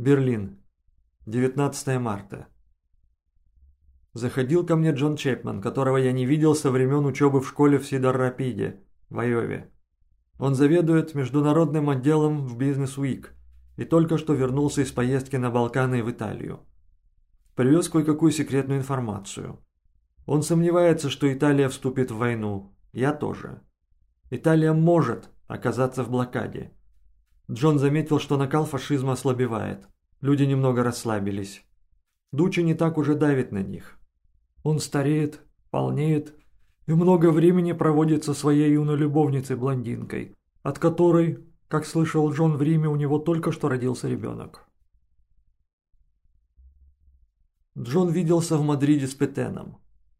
Берлин. 19 марта. Заходил ко мне Джон Чепман, которого я не видел со времен учебы в школе в Сидор-Рапиде, в Айове. Он заведует международным отделом в Business Week и только что вернулся из поездки на Балканы и в Италию. Привез кое-какую секретную информацию. Он сомневается, что Италия вступит в войну. Я тоже. Италия может оказаться в блокаде. Джон заметил, что накал фашизма ослабевает. Люди немного расслабились. Дучи не так уже давит на них. Он стареет, полнеет и много времени проводит со своей юной любовницей-блондинкой, от которой, как слышал Джон в Риме, у него только что родился ребенок. Джон виделся в Мадриде с Петеном.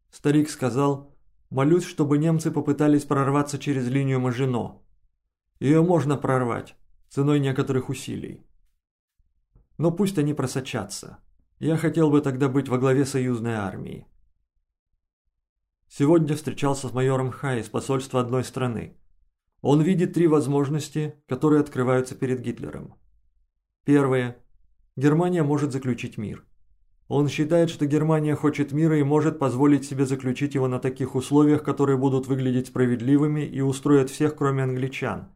Старик сказал, молюсь, чтобы немцы попытались прорваться через линию Мажино. Ее можно прорвать, ценой некоторых усилий. Но пусть они просочатся. Я хотел бы тогда быть во главе союзной армии. Сегодня встречался с майором Хай из посольства одной страны. Он видит три возможности, которые открываются перед Гитлером. Первое. Германия может заключить мир. Он считает, что Германия хочет мира и может позволить себе заключить его на таких условиях, которые будут выглядеть справедливыми и устроят всех, кроме англичан.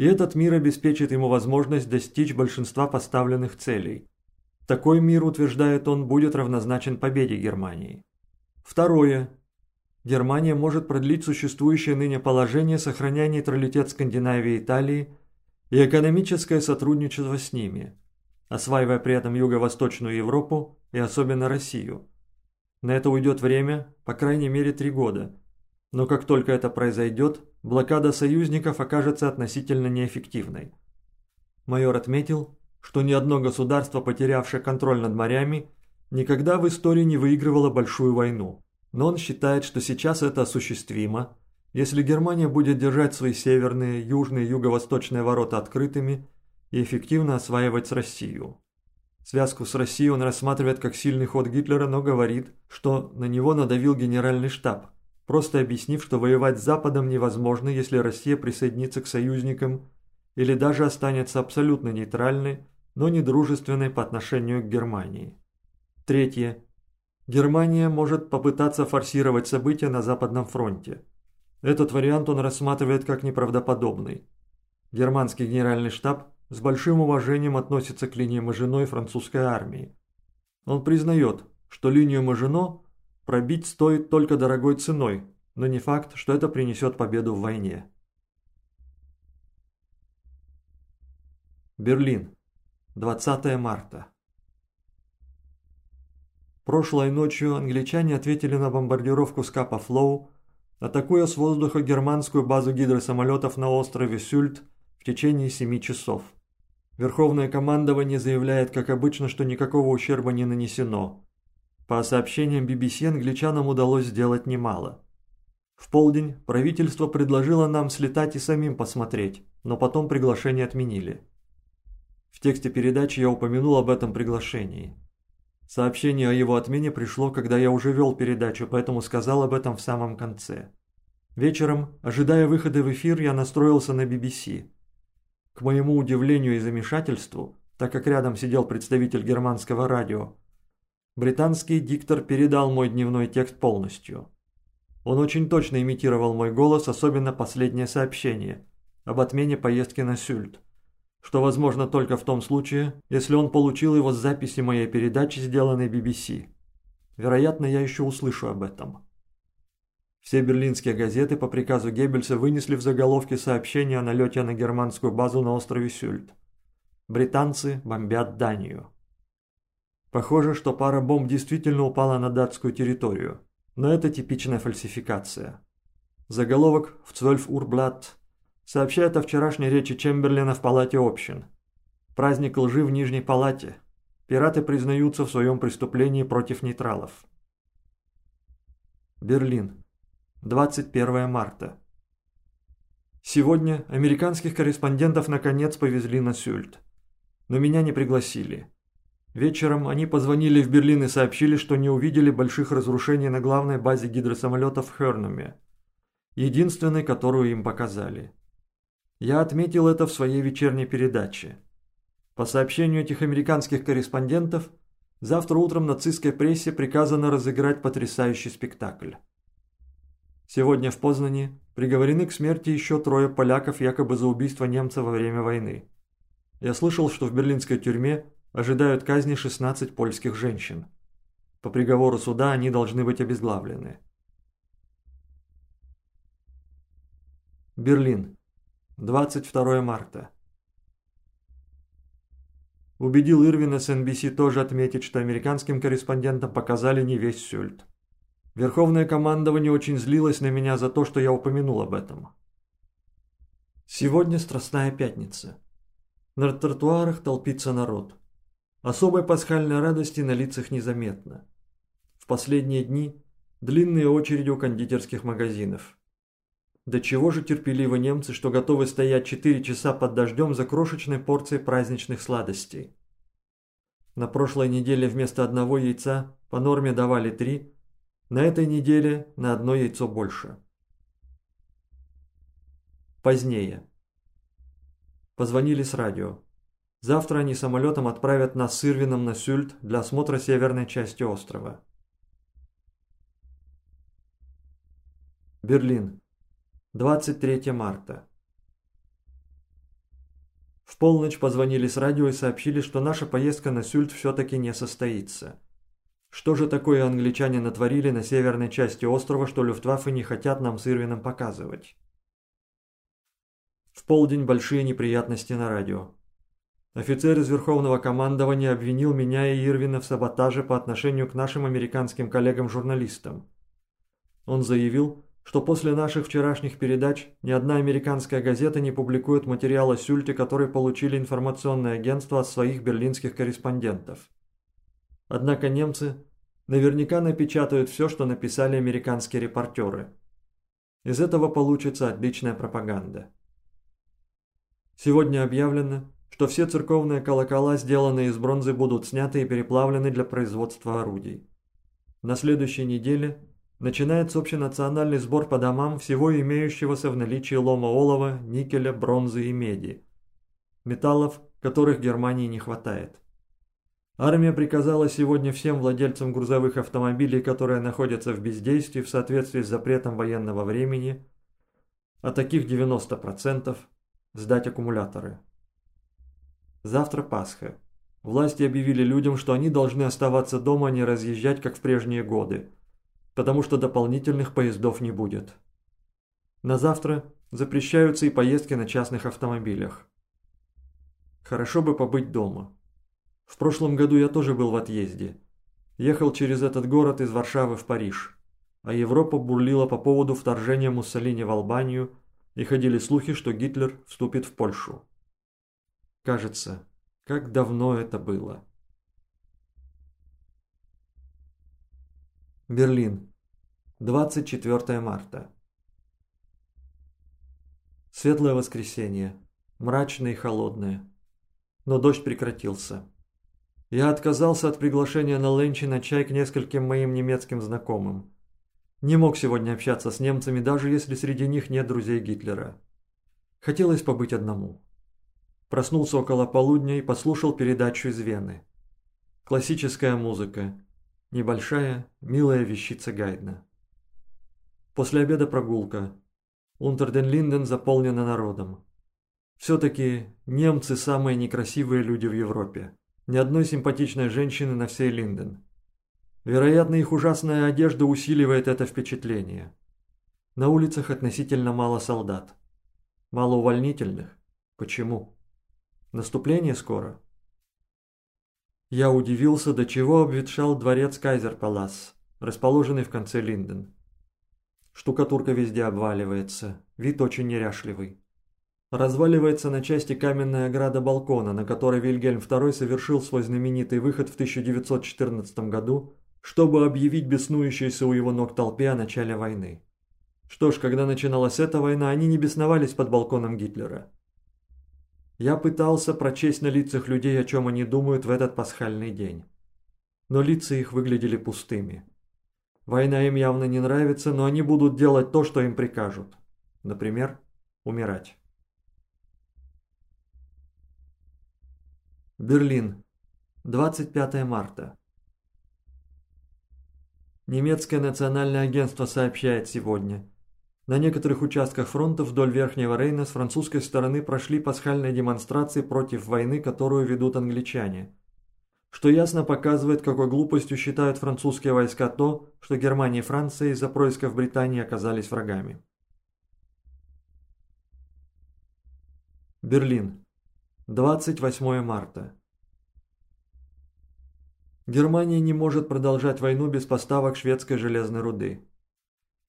И этот мир обеспечит ему возможность достичь большинства поставленных целей. Такой мир, утверждает он, будет равнозначен победе Германии. Второе. Германия может продлить существующее ныне положение, сохраняя нейтралитет Скандинавии и Италии и экономическое сотрудничество с ними, осваивая при этом Юго-Восточную Европу и особенно Россию. На это уйдет время, по крайней мере три года, но как только это произойдет, блокада союзников окажется относительно неэффективной. Майор отметил, что ни одно государство, потерявшее контроль над морями, никогда в истории не выигрывало большую войну. Но он считает, что сейчас это осуществимо, если Германия будет держать свои северные, южные юго-восточные ворота открытыми и эффективно осваивать Россию. Связку с Россией он рассматривает как сильный ход Гитлера, но говорит, что на него надавил генеральный штаб, просто объяснив, что воевать с Западом невозможно, если Россия присоединится к союзникам или даже останется абсолютно нейтральной, но не дружественной по отношению к Германии. Третье. Германия может попытаться форсировать события на Западном фронте. Этот вариант он рассматривает как неправдоподобный. Германский генеральный штаб с большим уважением относится к линии Мажино и французской армии. Он признает, что линию Мажино пробить стоит только дорогой ценой, но не факт, что это принесет победу в войне. Берлин. 20 марта. Прошлой ночью англичане ответили на бомбардировку Скапа Флоу, атакуя с воздуха германскую базу гидросамолетов на острове Сюльт в течение 7 часов. Верховное командование заявляет, как обычно, что никакого ущерба не нанесено. По сообщениям BBC, англичанам удалось сделать немало. В полдень правительство предложило нам слетать и самим посмотреть, но потом приглашение отменили. В тексте передачи я упомянул об этом приглашении. Сообщение о его отмене пришло, когда я уже вел передачу, поэтому сказал об этом в самом конце. Вечером, ожидая выхода в эфир, я настроился на BBC. К моему удивлению и замешательству, так как рядом сидел представитель германского радио, британский диктор передал мой дневной текст полностью. Он очень точно имитировал мой голос, особенно последнее сообщение об отмене поездки на Сюльт что возможно только в том случае, если он получил его с записи моей передачи, сделанной BBC. Вероятно, я еще услышу об этом. Все берлинские газеты по приказу Геббельса вынесли в заголовке сообщение о налете на германскую базу на острове Сюльт. Британцы бомбят Данию. Похоже, что пара бомб действительно упала на датскую территорию, но это типичная фальсификация. Заголовок в Цвельф Урблат сообщает о вчерашней речи Чемберлина в Палате общин. Праздник лжи в Нижней Палате. Пираты признаются в своем преступлении против нейтралов. Берлин. 21 марта. Сегодня американских корреспондентов наконец повезли на Сюльт. Но меня не пригласили. Вечером они позвонили в Берлин и сообщили, что не увидели больших разрушений на главной базе гидросамолетов в Хернуме, единственной, которую им показали. Я отметил это в своей вечерней передаче. По сообщению этих американских корреспондентов, завтра утром нацистской прессе приказано разыграть потрясающий спектакль. Сегодня в Познани приговорены к смерти еще трое поляков якобы за убийство немца во время войны. Я слышал, что в берлинской тюрьме ожидают казни 16 польских женщин. По приговору суда они должны быть обезглавлены. Берлин. 22 марта. Убедил Ирвина с NBC тоже отметить, что американским корреспондентам показали не весь Сюльт. Верховное командование очень злилось на меня за то, что я упомянул об этом. Сегодня Страстная Пятница. На тротуарах толпится народ. Особой пасхальной радости на лицах незаметно. В последние дни длинные очереди у кондитерских магазинов. До чего же терпеливы немцы, что готовы стоять 4 часа под дождем за крошечной порцией праздничных сладостей. На прошлой неделе вместо одного яйца по норме давали 3, на этой неделе на одно яйцо больше. Позднее. Позвонили с радио. Завтра они самолетом отправят нас с Ирвином на Сюльт для осмотра северной части острова. Берлин. 23 марта. В полночь позвонили с радио и сообщили, что наша поездка на Сюльт все-таки не состоится. Что же такое англичане натворили на северной части острова, что Люфтваффе не хотят нам с Ирвином показывать? В полдень большие неприятности на радио. Офицер из Верховного командования обвинил меня и Ирвина в саботаже по отношению к нашим американским коллегам-журналистам. Он заявил, что после наших вчерашних передач ни одна американская газета не публикует материал о Сюльте, который получили информационное агентство от своих берлинских корреспондентов. Однако немцы наверняка напечатают все, что написали американские репортеры. Из этого получится отличная пропаганда. Сегодня объявлено, что все церковные колокола, сделанные из бронзы, будут сняты и переплавлены для производства орудий. На следующей неделе начинается общенациональный сбор по домам всего имеющегося в наличии лома олова, никеля, бронзы и меди. Металлов, которых Германии не хватает. Армия приказала сегодня всем владельцам грузовых автомобилей, которые находятся в бездействии в соответствии с запретом военного времени, а таких 90%, сдать аккумуляторы. Завтра Пасха. Власти объявили людям, что они должны оставаться дома, а не разъезжать, как в прежние годы, потому что дополнительных поездов не будет. На завтра запрещаются и поездки на частных автомобилях. Хорошо бы побыть дома. В прошлом году я тоже был в отъезде. Ехал через этот город из Варшавы в Париж. А Европа бурлила по поводу вторжения Муссолини в Албанию, и ходили слухи, что Гитлер вступит в Польшу. Кажется, как давно это было. Берлин. 24 марта. Светлое воскресенье. Мрачное и холодное. Но дождь прекратился. Я отказался от приглашения на ленчи на чай к нескольким моим немецким знакомым. Не мог сегодня общаться с немцами, даже если среди них нет друзей Гитлера. Хотелось побыть одному. Проснулся около полудня и послушал передачу из Вены. Классическая музыка. Небольшая, милая вещица Гайдна. После обеда прогулка. Унтерден-Линден заполнена народом. Все-таки немцы самые некрасивые люди в Европе. Ни одной симпатичной женщины на всей Линден. Вероятно, их ужасная одежда усиливает это впечатление. На улицах относительно мало солдат. Мало увольнительных. Почему? Наступление скоро? Я удивился, до чего обветшал дворец Кайзер-Палас, расположенный в конце Линден. Штукатурка везде обваливается, вид очень неряшливый. Разваливается на части каменная ограда балкона, на которой Вильгельм II совершил свой знаменитый выход в 1914 году, чтобы объявить беснующейся у его ног толпе о начале войны. Что ж, когда начиналась эта война, они не бесновались под балконом Гитлера. Я пытался прочесть на лицах людей, о чем они думают в этот пасхальный день. Но лица их выглядели пустыми. Война им явно не нравится, но они будут делать то, что им прикажут. Например, умирать. Берлин. 25 марта. Немецкое национальное агентство сообщает сегодня. На некоторых участках фронта вдоль Верхнего Рейна с французской стороны прошли пасхальные демонстрации против войны, которую ведут англичане. Что ясно показывает, какой глупостью считают французские войска то, что Германия и Франция из-за происков Британии оказались врагами. Берлин. 28 марта. Германия не может продолжать войну без поставок шведской железной руды.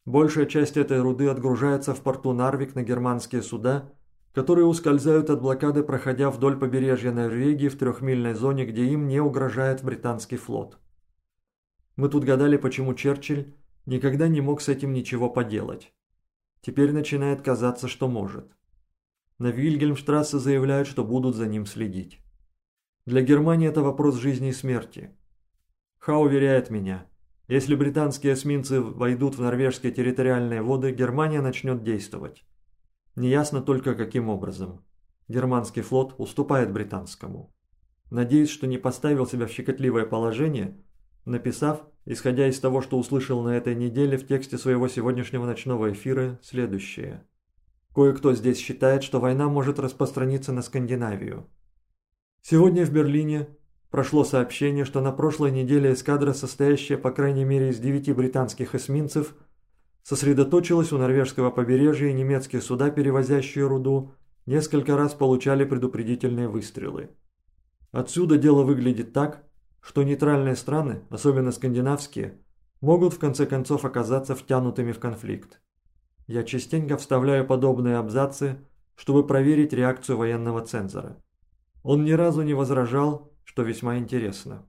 Большая часть этой руды отгружается в порту Нарвик на германские суда, которые ускользают от блокады, проходя вдоль побережья Норвегии в трехмильной зоне, где им не угрожает британский флот. Мы тут гадали, почему Черчилль никогда не мог с этим ничего поделать. Теперь начинает казаться, что может. На Вильгельмштрассе заявляют, что будут за ним следить. Для Германии это вопрос жизни и смерти. Ха уверяет меня, если британские эсминцы войдут в норвежские территориальные воды, Германия начнет действовать. Неясно только каким образом. Германский флот уступает британскому. Надеюсь, что не поставил себя в щекотливое положение, написав, исходя из того, что услышал на этой неделе в тексте своего сегодняшнего ночного эфира, следующее – Кое-кто здесь считает, что война может распространиться на Скандинавию. Сегодня в Берлине прошло сообщение, что на прошлой неделе эскадра, состоящая по крайней мере из девяти британских эсминцев, сосредоточилась у норвежского побережья и немецкие суда, перевозящие руду, несколько раз получали предупредительные выстрелы. Отсюда дело выглядит так, что нейтральные страны, особенно скандинавские, могут в конце концов оказаться втянутыми в конфликт. Я частенько вставляю подобные абзацы, чтобы проверить реакцию военного цензора. Он ни разу не возражал, что весьма интересно.